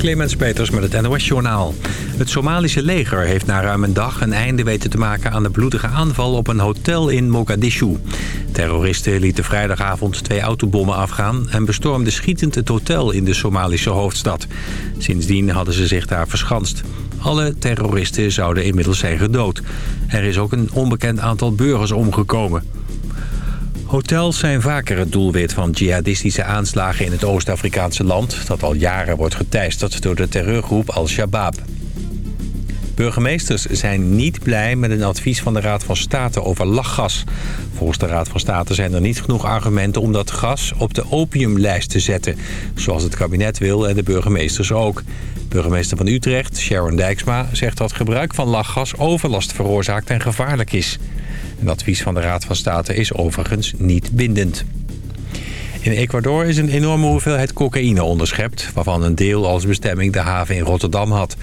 Clemens Peters met het NOS-journaal. Het Somalische leger heeft na ruim een dag een einde weten te maken aan de bloedige aanval op een hotel in Mogadishu. Terroristen lieten vrijdagavond twee autobommen afgaan en bestormden schietend het hotel in de Somalische hoofdstad. Sindsdien hadden ze zich daar verschanst. Alle terroristen zouden inmiddels zijn gedood. Er is ook een onbekend aantal burgers omgekomen. Hotels zijn vaker het doelwit van jihadistische aanslagen in het Oost-Afrikaanse land... dat al jaren wordt geteisterd door de terreurgroep Al-Shabaab. Burgemeesters zijn niet blij met een advies van de Raad van State over lachgas. Volgens de Raad van State zijn er niet genoeg argumenten om dat gas op de opiumlijst te zetten. Zoals het kabinet wil en de burgemeesters ook. Burgemeester van Utrecht, Sharon Dijksma, zegt dat gebruik van lachgas overlast veroorzaakt en gevaarlijk is. Een advies van de Raad van State is overigens niet bindend. In Ecuador is een enorme hoeveelheid cocaïne onderschept... waarvan een deel als bestemming de haven in Rotterdam had.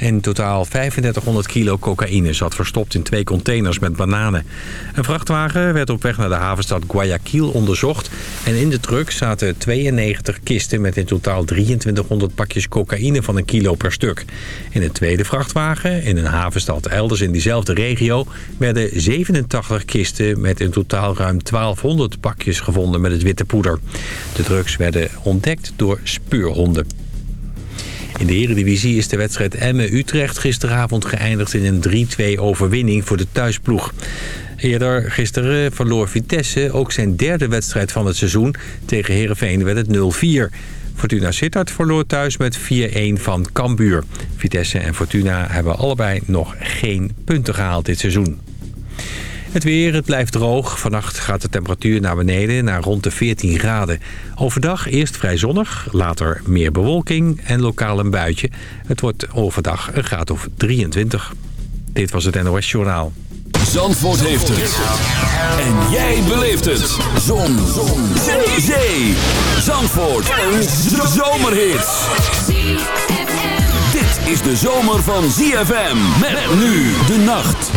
In totaal 3500 kilo cocaïne zat verstopt in twee containers met bananen. Een vrachtwagen werd op weg naar de havenstad Guayaquil onderzocht... en in de truck zaten 92 kisten met in totaal 2300 pakjes cocaïne van een kilo per stuk. In een tweede vrachtwagen, in een havenstad elders in diezelfde regio... werden 87 kisten met in totaal ruim 1200 pakjes gevonden met het witte poeder. De drugs werden ontdekt door speurhonden. In de Eredivisie is de wedstrijd Emmen-Utrecht gisteravond geëindigd in een 3-2 overwinning voor de thuisploeg. Eerder gisteren verloor Vitesse ook zijn derde wedstrijd van het seizoen. Tegen Heerenveen werd het 0-4. Fortuna Sittard verloor thuis met 4-1 van Cambuur. Vitesse en Fortuna hebben allebei nog geen punten gehaald dit seizoen. Het weer, het blijft droog. Vannacht gaat de temperatuur naar beneden naar rond de 14 graden. Overdag eerst vrij zonnig, later meer bewolking en lokaal een buitje. Het wordt overdag een graad of 23. Dit was het NOS Journaal. Zandvoort heeft het. En jij beleeft het. Zon. Zon. Zee. Zee. Zandvoort. Een zomerhit. Dit is de zomer van ZFM. Met nu de nacht.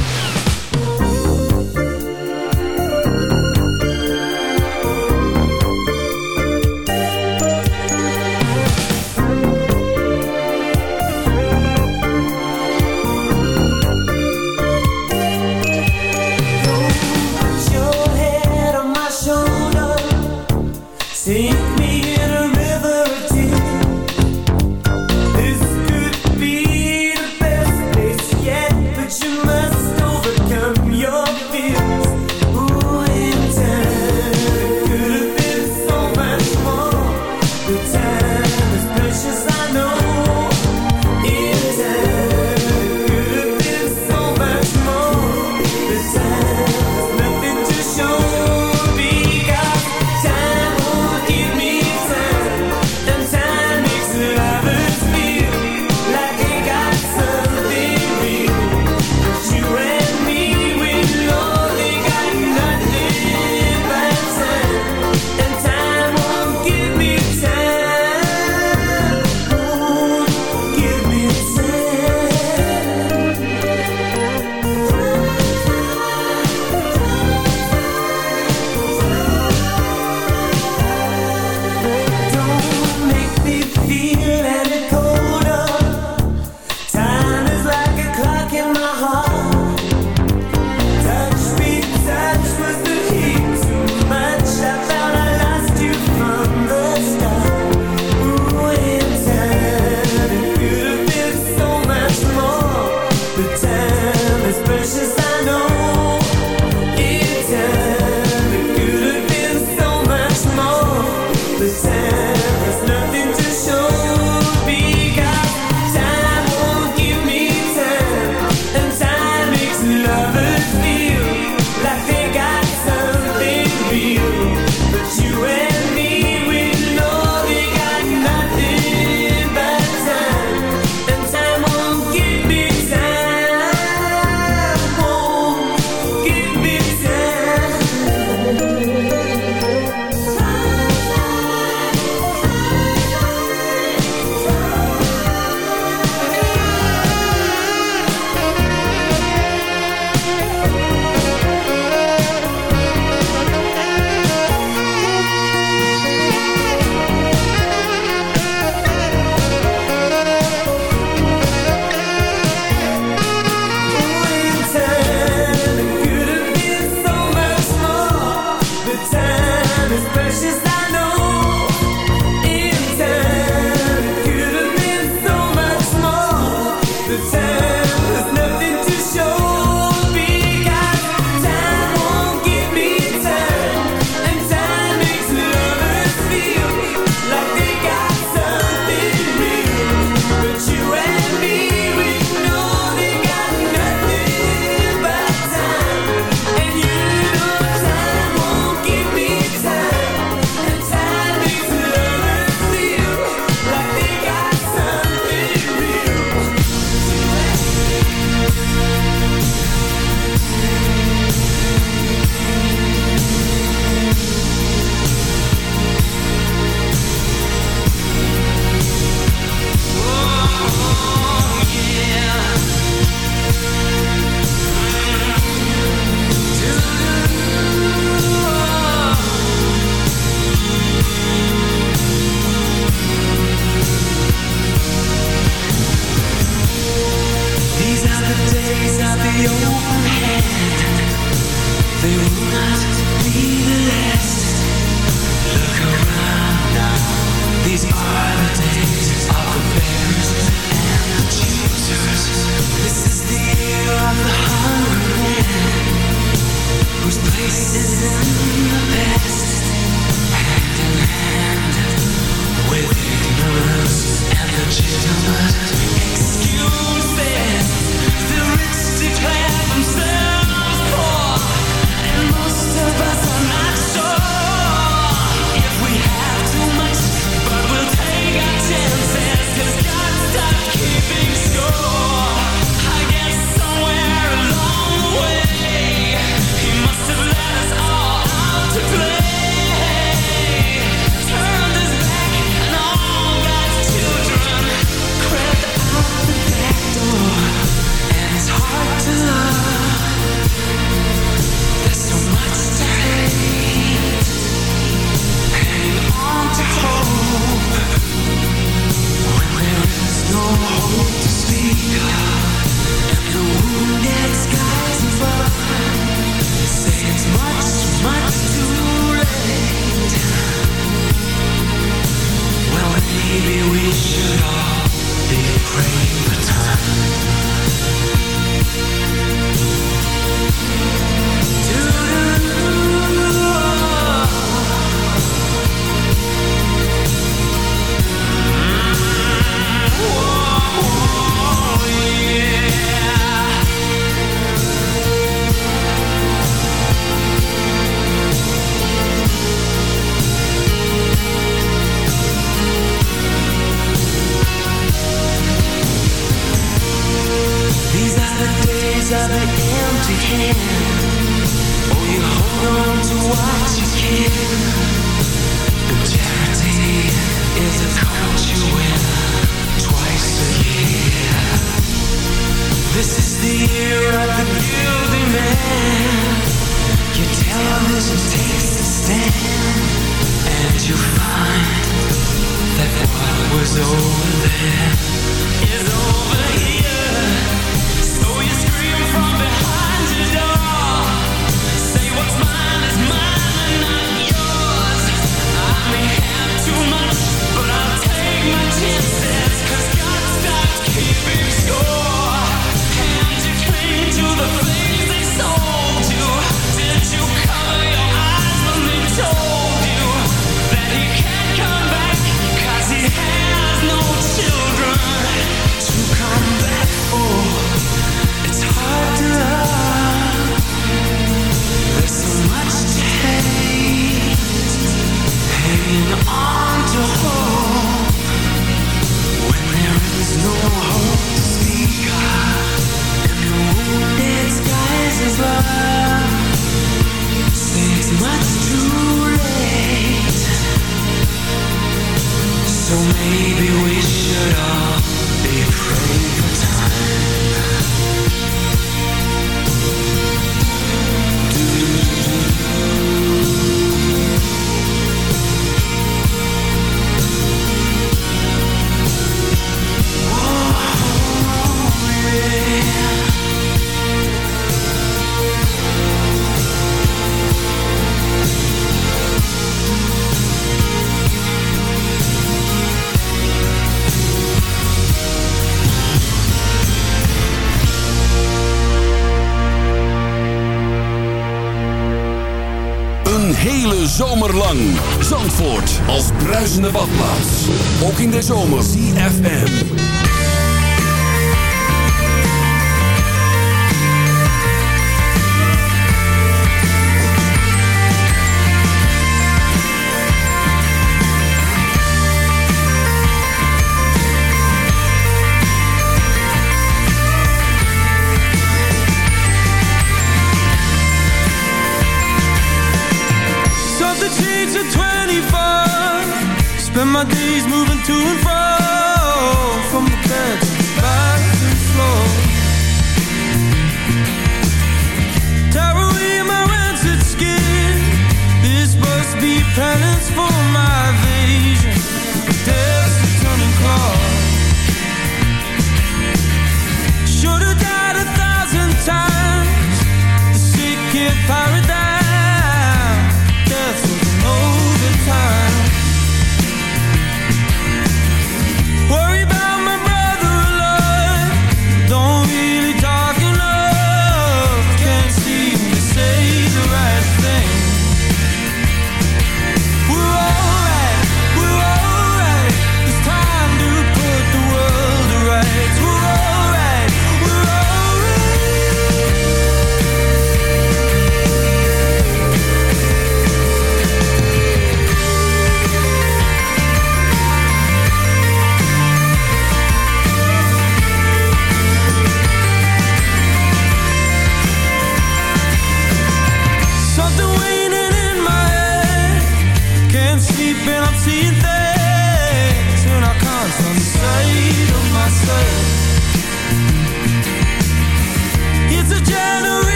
Zomer.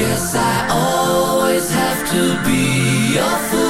Guess I always have to be your fool.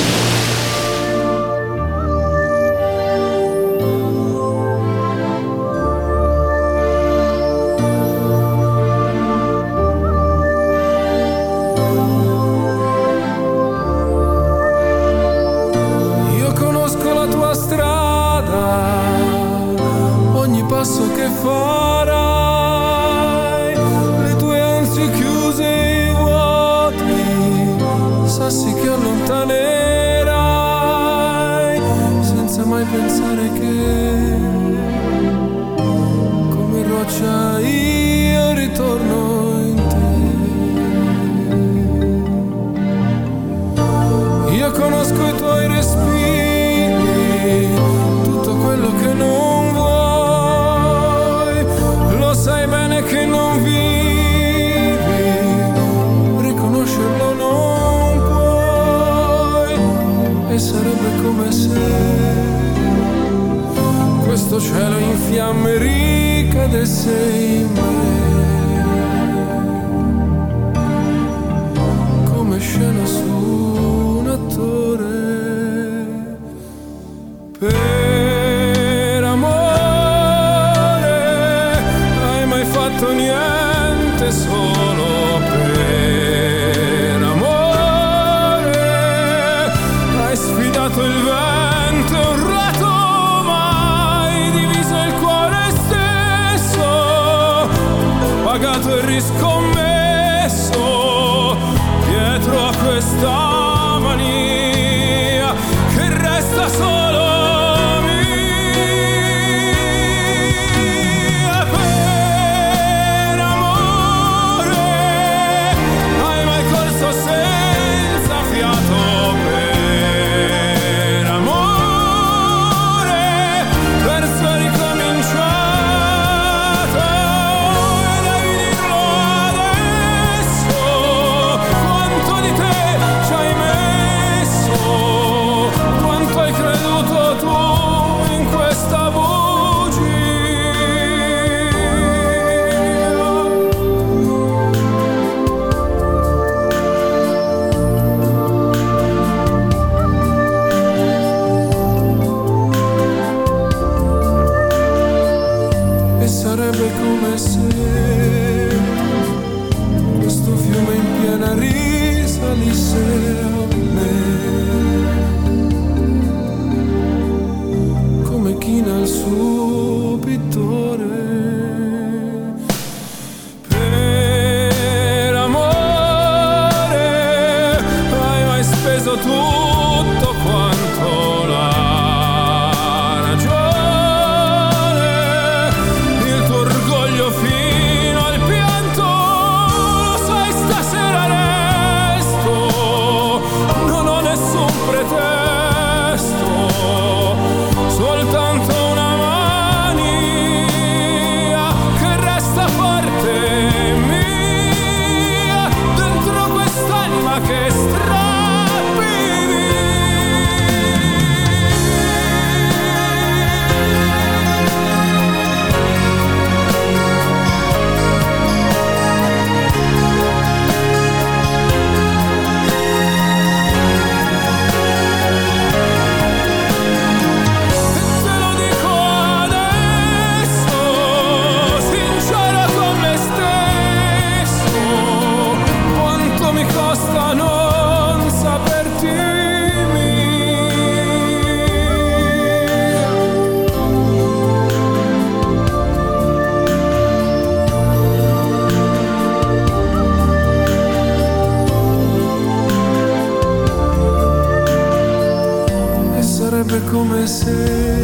comecei.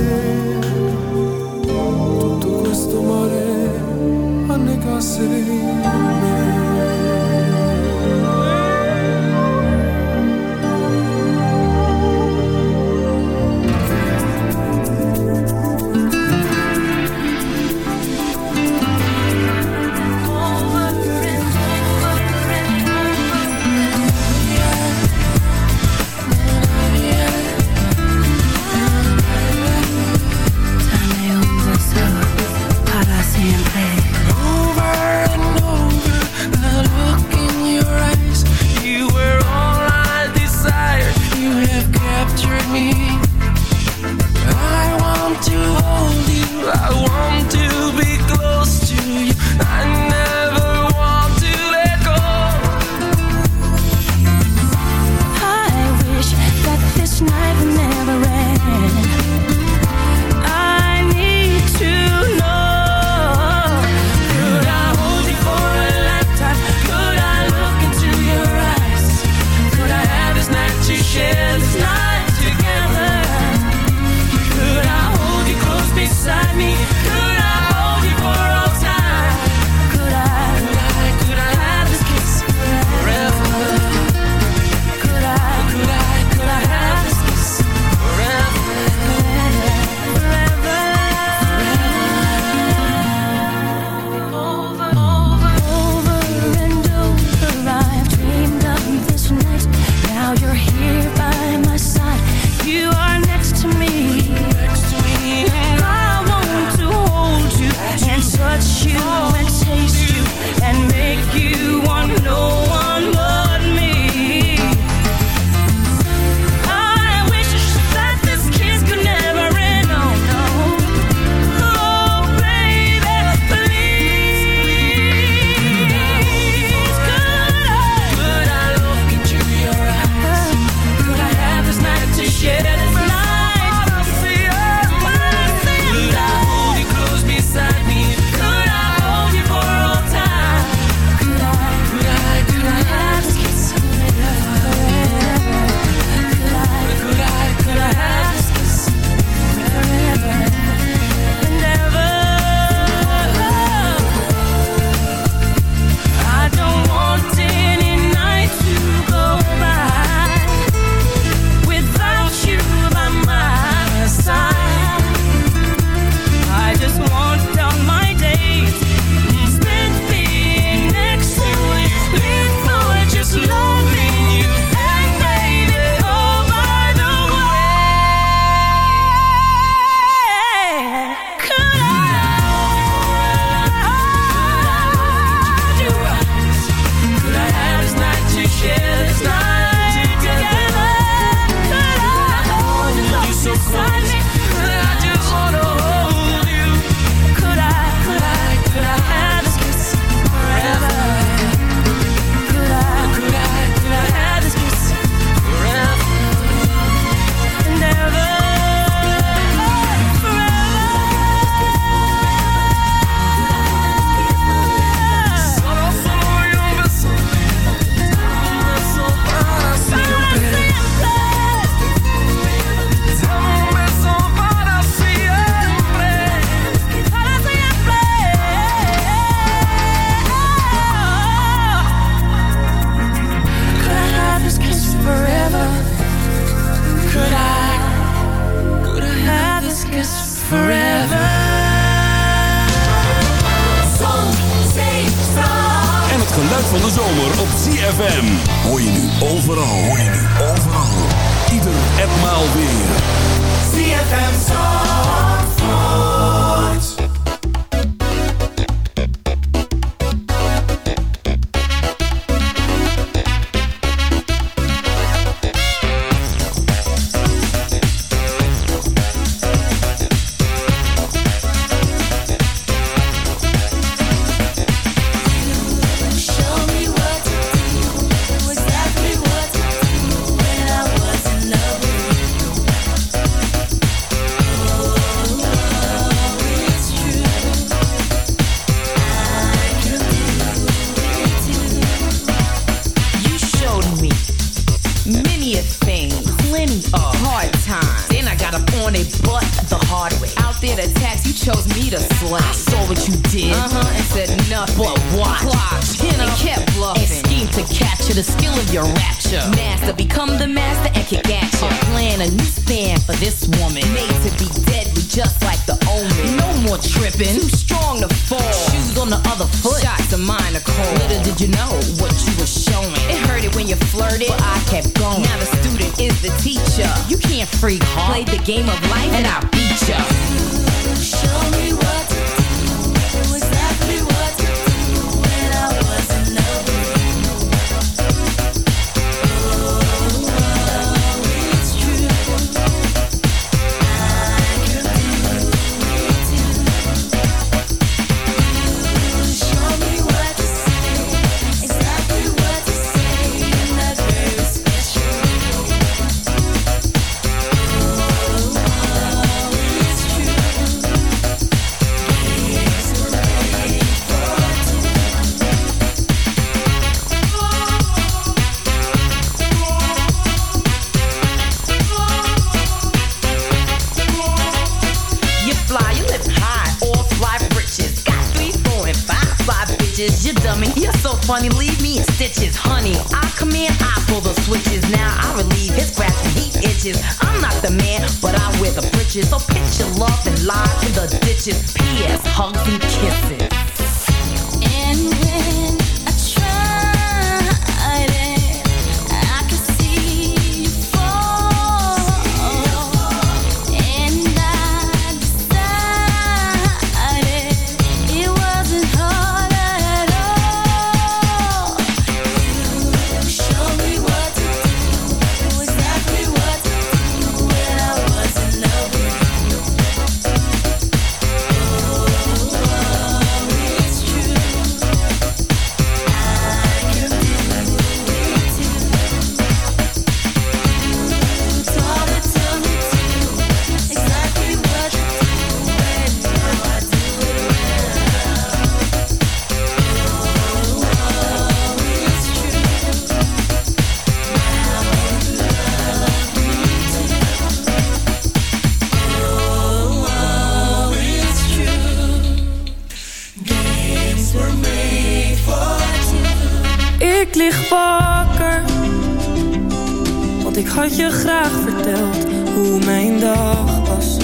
Dat je graag vertelt hoe mijn dag was.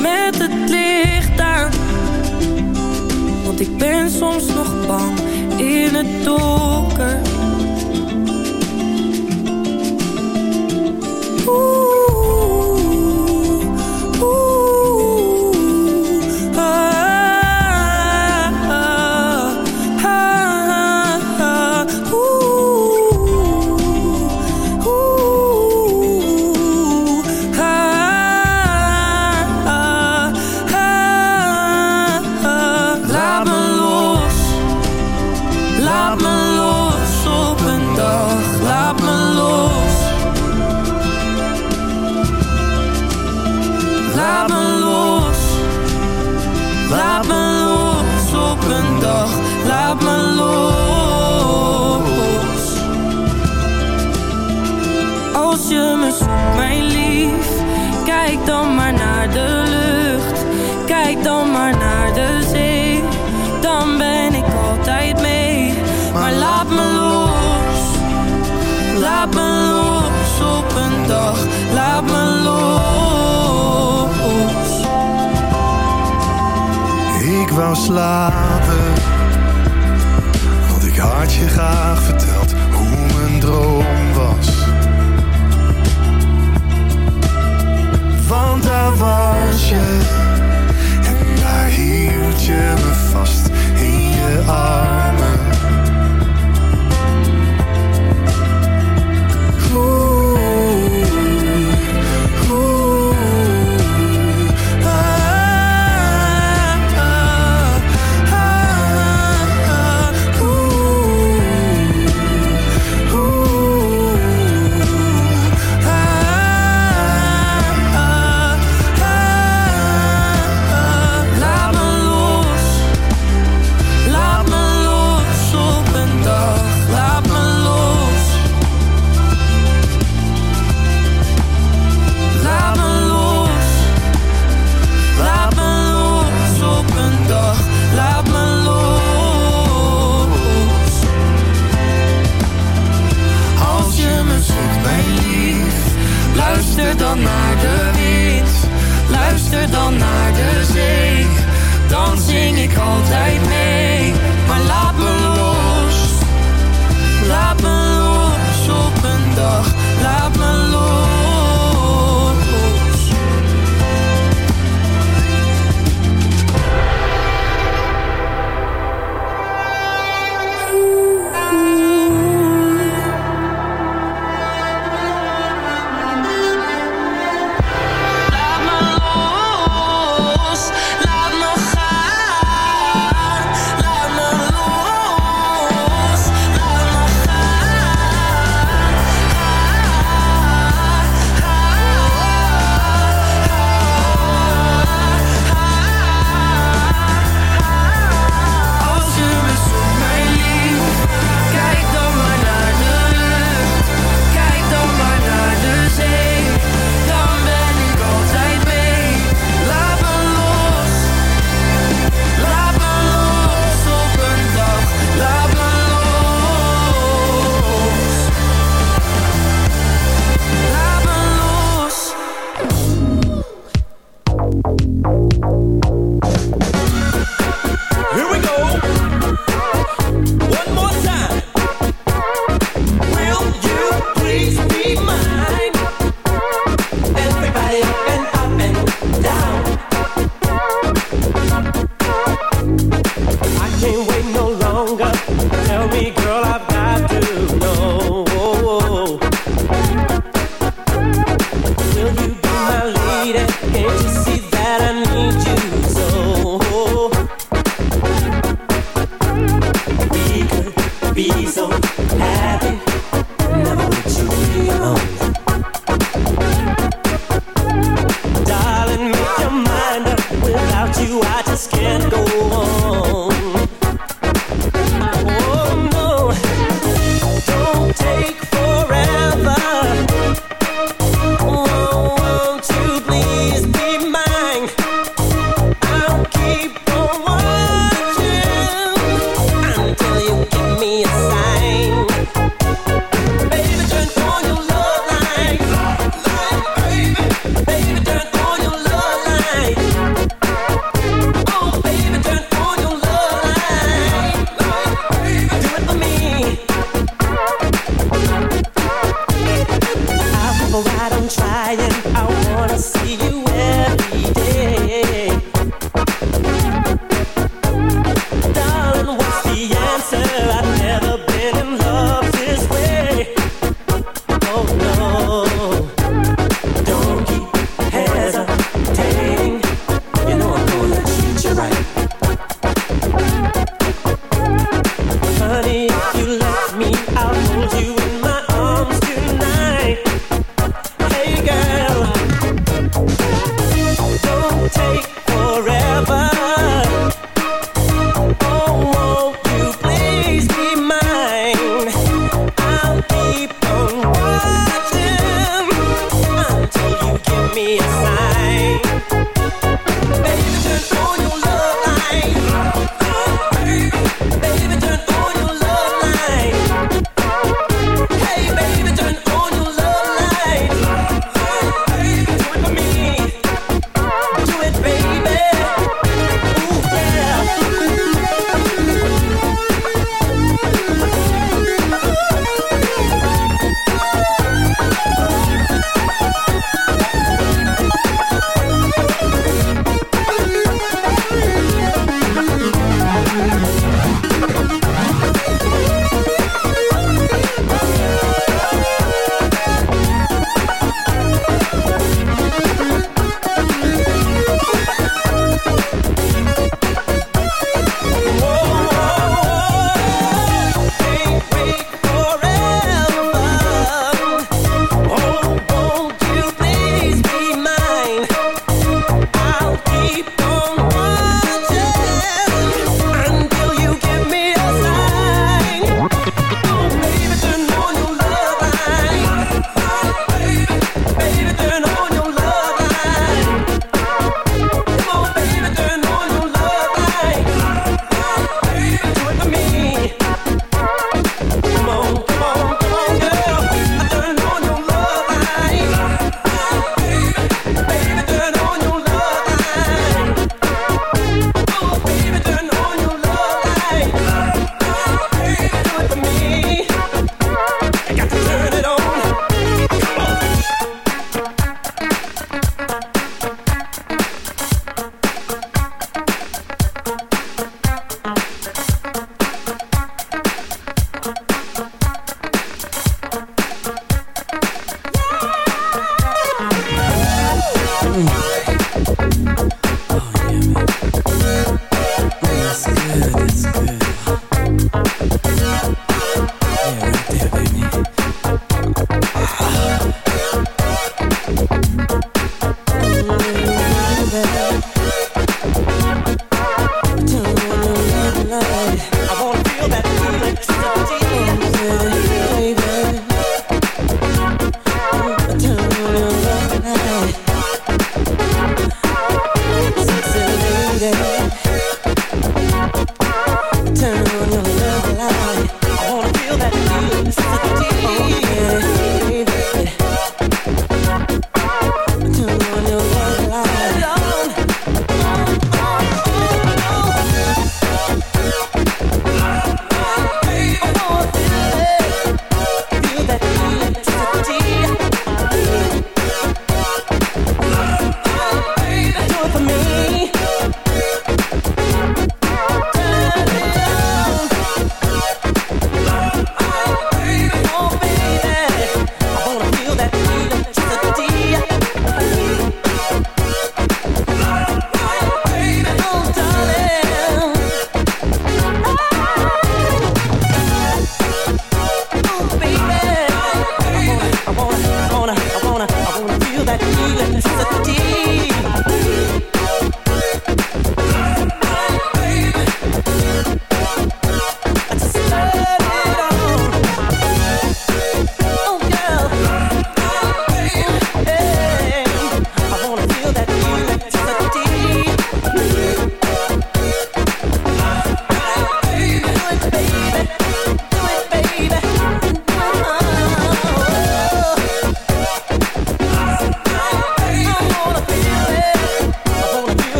Met het licht daar, want ik ben soms nog bang in het donker. later. Want ik had je graag verteld hoe mijn droom was. Want daar was je. answer. I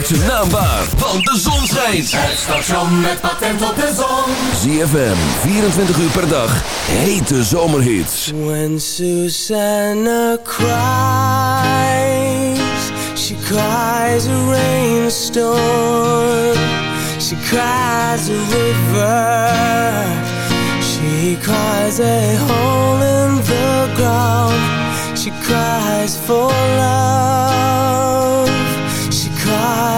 maakt zijn naam waar, want de zon schijnt. Het station met patent op de zon. ZFM, 24 uur per dag, hete zomerhits. When Susanna cries, she cries a rainstorm. She cries a river. She cries a hole in the ground. She cries for love.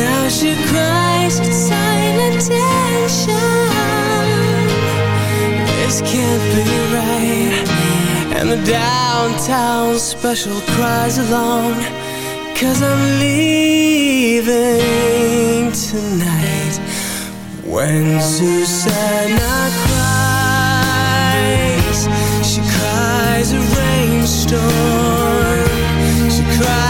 Now she cries in silent tension. This can't be right. And the downtown special cries along Cause I'm leaving tonight. When Susanna cries She cries a rainstorm. She cries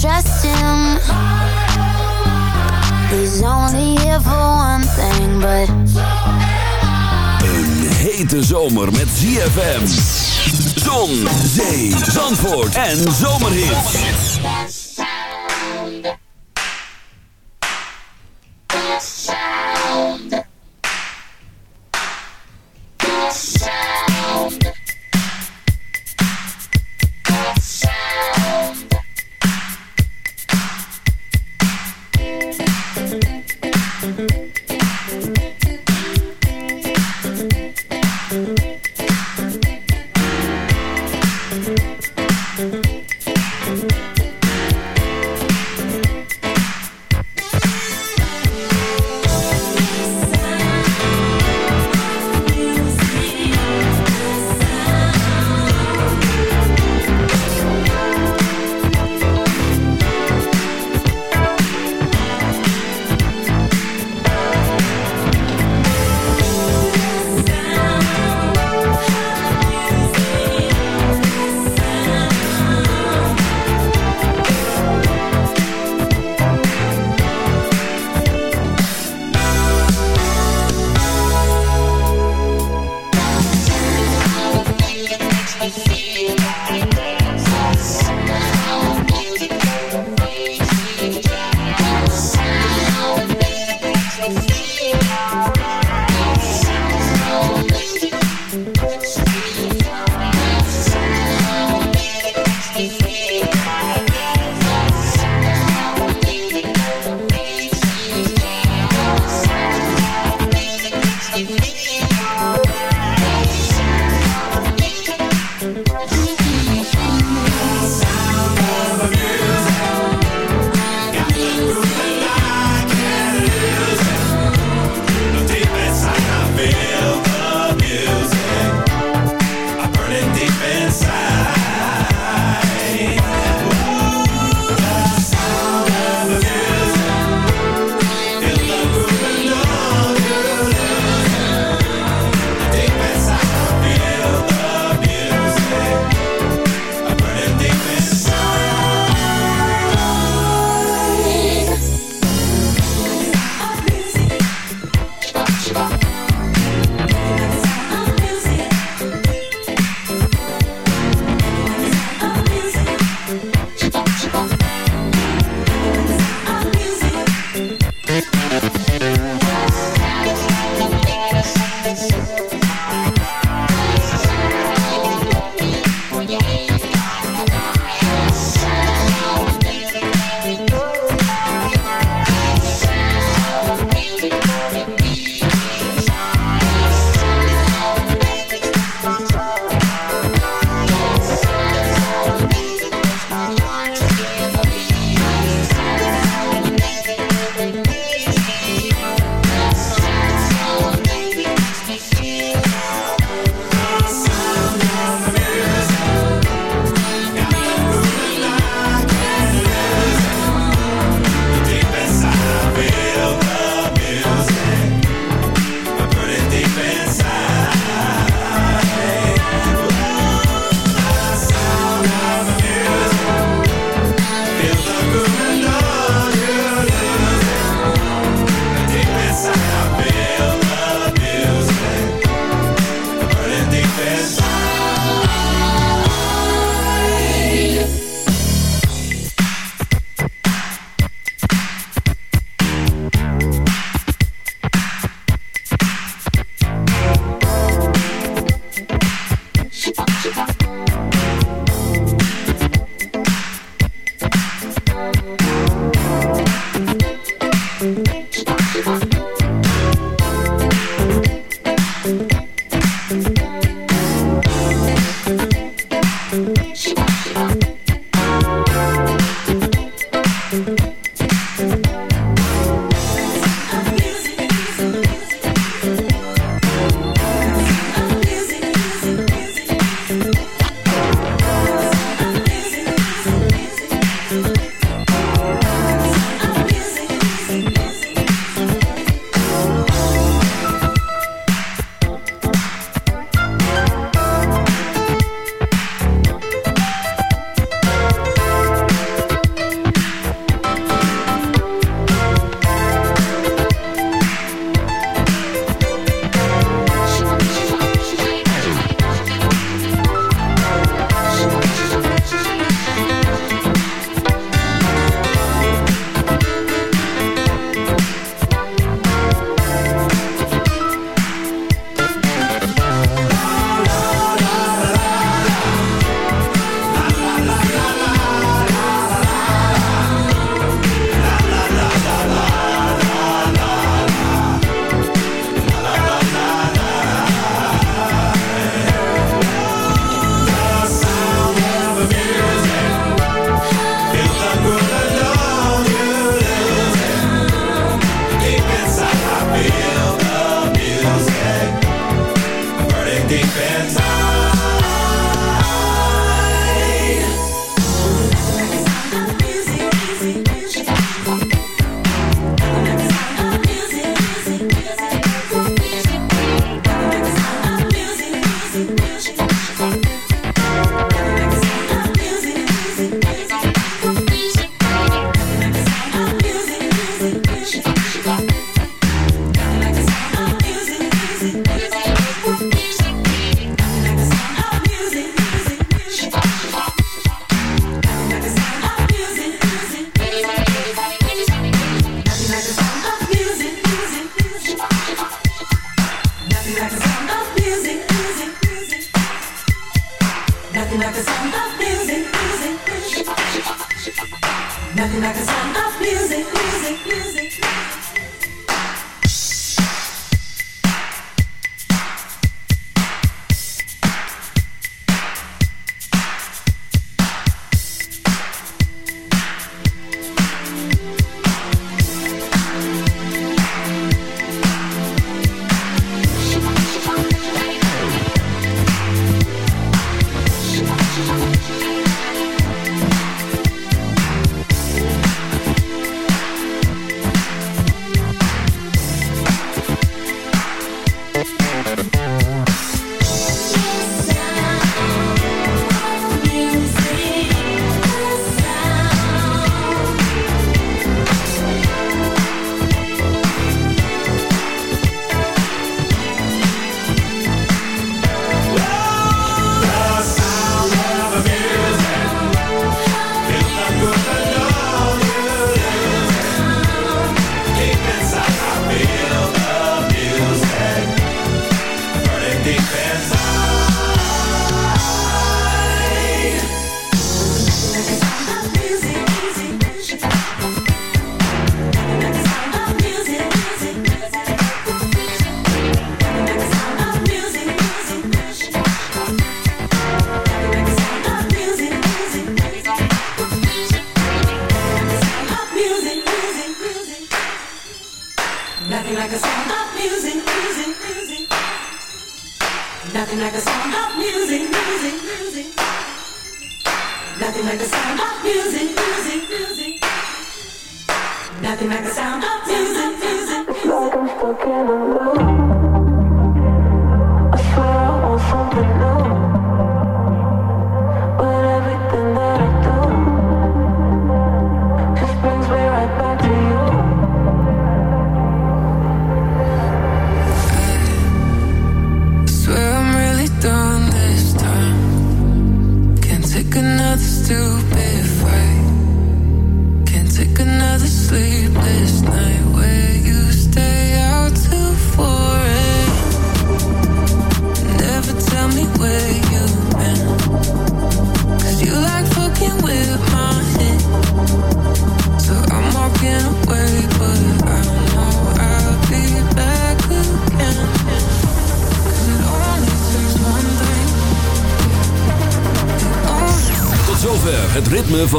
Trust him. He's only here for one thing, but. Een hete zomer met ZFM. Zon, zee, zandvoort en zomerhits.